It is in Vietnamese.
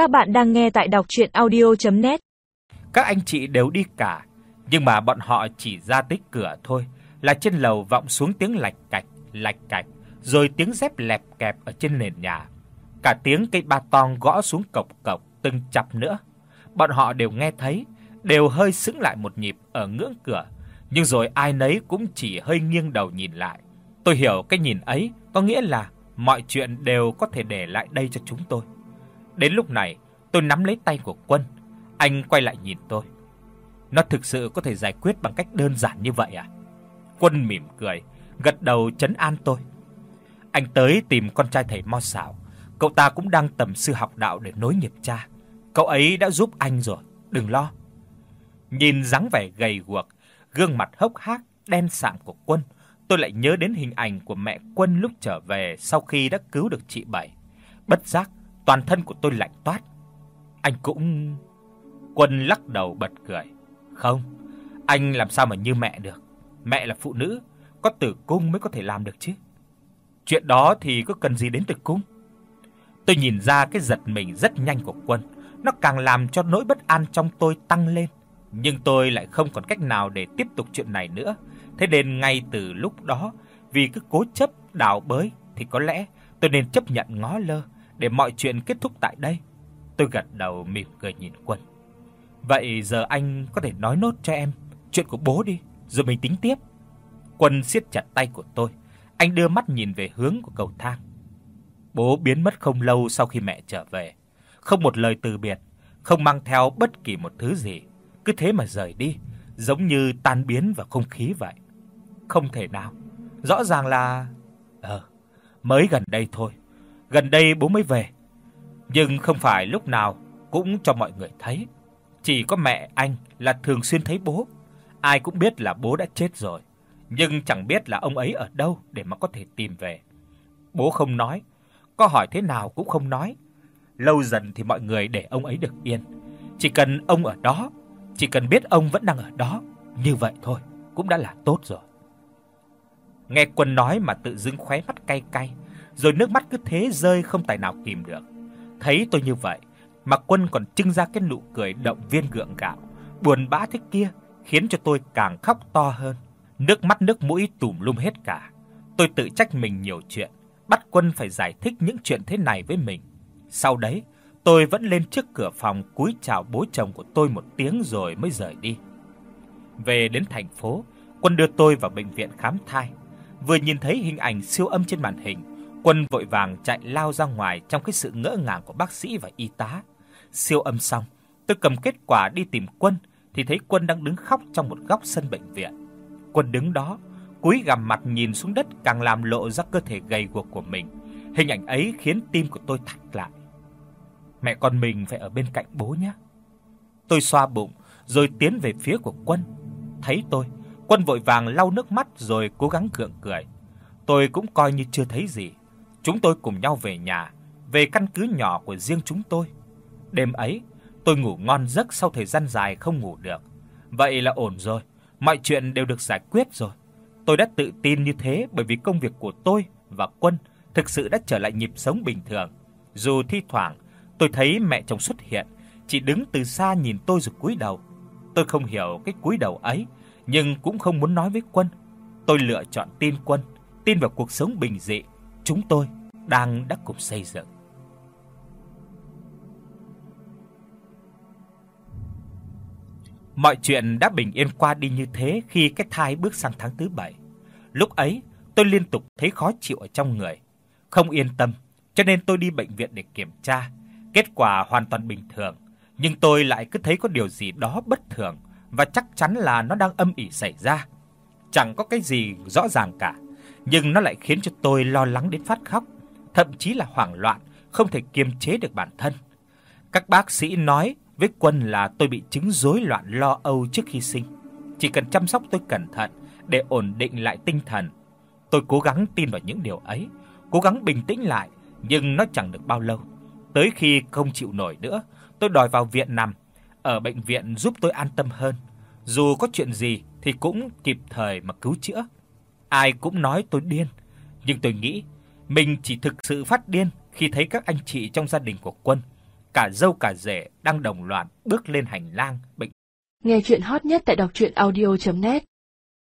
Các bạn đang nghe tại đọc audio net Các anh chị đều đi cả, nhưng mà bọn họ chỉ ra tới cửa thôi, là trên lầu vọng xuống tiếng lạch cạch, lạch cạch, rồi tiếng dép lẹp kẹp ở trên nền nhà. Cả tiếng cây ba tong gõ xuống cộc cộc từng chập nữa. Bọn họ đều nghe thấy, đều hơi sững lại một nhịp ở ngưỡng cửa, nhưng rồi ai nấy cũng chỉ hơi nghiêng đầu nhìn lại. Tôi hiểu cái nhìn ấy có nghĩa là mọi chuyện đều có thể để lại đây cho chúng tôi. Đến lúc này, tôi nắm lấy tay của Quân, anh quay lại nhìn tôi. Nó thực sự có thể giải quyết bằng cách đơn giản như vậy à? Quân mỉm cười, gật đầu trấn an tôi. Anh tới tìm con trai thầy Mo Sảo, cậu ta cũng đang tầm sư học đạo để nối nghiệp cha. Cậu ấy đã giúp anh rồi, đừng lo. Nhìn dáng vẻ gầy guộc, gương mặt hốc hác, đen sạm của Quân, tôi lại nhớ đến hình ảnh của mẹ Quân lúc trở về sau khi đã cứu được chị Bảy. Bất giác, toàn thân của tôi lạnh toát. Anh cũng Quân lắc đầu bật cười. Không, anh làm sao mà như mẹ được? Mẹ là phụ nữ, có tử cung mới có thể làm được chứ. Chuyện đó thì có cần gì đến tử cung? Tôi nhìn ra cái giật mình rất nhanh của Quân, nó càng làm cho nỗi bất an trong tôi tăng lên, nhưng tôi lại không còn cách nào để tiếp tục chuyện này nữa. Thế nên ngay từ lúc đó, vì cứ cố chấp đào bới thì có lẽ tôi nên chấp nhận ngó lơ để mọi chuyện kết thúc tại đây. Tôi gật đầu mỉm cười nhìn Quân. Vậy giờ anh có thể nói nốt cho em chuyện của bố đi, rồi mình tính tiếp. Quân siết chặt tay của tôi, anh đưa mắt nhìn về hướng của cầu thang. Bố biến mất không lâu sau khi mẹ trở về, không một lời từ biệt, không mang theo bất kỳ một thứ gì, cứ thế mà rời đi, giống như tan biến vào không khí vậy. Không thể nào. Rõ ràng là ờ mới gần đây thôi. Gần đây bố mới về. Nhưng không phải lúc nào cũng cho mọi người thấy. Chỉ có mẹ anh là thường xuyên thấy bố. Ai cũng biết là bố đã chết rồi, nhưng chẳng biết là ông ấy ở đâu để mà có thể tìm về. Bố không nói, có hỏi thế nào cũng không nói. Lâu dần thì mọi người để ông ấy được yên. Chỉ cần ông ở đó, chỉ cần biết ông vẫn đang ở đó, như vậy thôi cũng đã là tốt rồi. Nghe Quân nói mà tự dưng khóe mắt cay cay, rồi nước mắt cứ thế rơi không tài nào kìm được. Thấy tôi như vậy, mà Quân còn trưng ra cái nụ cười động viên gượng gạo, buồn bã thế kia, khiến cho tôi càng khóc to hơn. Nước mắt nước mũi tùm lum hết cả. Tôi tự trách mình nhiều chuyện, bắt Quân phải giải thích những chuyện thế này với mình. Sau đấy, tôi vẫn lên trước cửa phòng cúi chào bố chồng của tôi một tiếng rồi mới rời đi. Về đến thành phố, Quân đưa tôi vào bệnh viện khám thai. Vừa nhìn thấy hình ảnh siêu âm trên màn hình, Quân vội vàng chạy lao ra ngoài trong cái sự ngỡ ngàng của bác sĩ và y tá. Siêu âm xong, tôi cầm kết quả đi tìm Quân thì thấy Quân đang đứng khóc trong một góc sân bệnh viện. Quân đứng đó, cúi gằm mặt nhìn xuống đất càng làm lộ ra cơ thể gầy guộc của mình. Hình ảnh ấy khiến tim của tôi thắt lại. Mẹ con mình phải ở bên cạnh bố nhé. Tôi xoa bụng rồi tiến về phía của Quân. Thấy tôi, Quân vội vàng lau nước mắt rồi cố gắng gượng cười. Tôi cũng coi như chưa thấy gì. Chúng tôi cùng nhau về nhà, về căn cứ nhỏ của riêng chúng tôi. Đêm ấy, tôi ngủ ngon giấc sau thời gian dài không ngủ được. Vậy là ổn rồi, mọi chuyện đều được giải quyết rồi. Tôi đã tự tin như thế bởi vì công việc của tôi và Quân thực sự đã trở lại nhịp sống bình thường. Dù thi thoảng tôi thấy mẹ chồng xuất hiện, chỉ đứng từ xa nhìn tôi rồi cúi đầu. Tôi không hiểu cái cúi đầu ấy, nhưng cũng không muốn nói với Quân. Tôi lựa chọn tin Quân, tin vào cuộc sống bình dị chúng tôi đang đã cùng xây dựng. Mọi chuyện đã bình yên qua đi như thế khi cái thai bước sang tháng thứ 7. Lúc ấy, tôi liên tục thấy khó chịu ở trong người, không yên tâm, cho nên tôi đi bệnh viện để kiểm tra. Kết quả hoàn toàn bình thường, nhưng tôi lại cứ thấy có điều gì đó bất thường và chắc chắn là nó đang âm ỉ xảy ra. Chẳng có cái gì rõ ràng cả, nhưng nó lại khiến cho tôi lo lắng đến phát khóc, thậm chí là hoảng loạn, không thể kiềm chế được bản thân. Các bác sĩ nói với Quân là tôi bị chứng rối loạn lo âu trước khi sinh. Chỉ cần chăm sóc tôi cẩn thận để ổn định lại tinh thần. Tôi cố gắng tin vào những điều ấy, cố gắng bình tĩnh lại, nhưng nó chẳng được bao lâu. Tới khi không chịu nổi nữa, tôi đòi vào viện nằm. Ở bệnh viện giúp tôi an tâm hơn, dù có chuyện gì thì cũng kịp thời mà cứu chữa. Ai cũng nói tôi điên, nhưng tôi nghĩ mình chỉ thực sự phát điên khi thấy các anh chị trong gia đình của Quân cả dâu cả rể đang đồng loạt bước lên hành lang bệnh. Nghe truyện hot nhất tại doctruyenaudio.net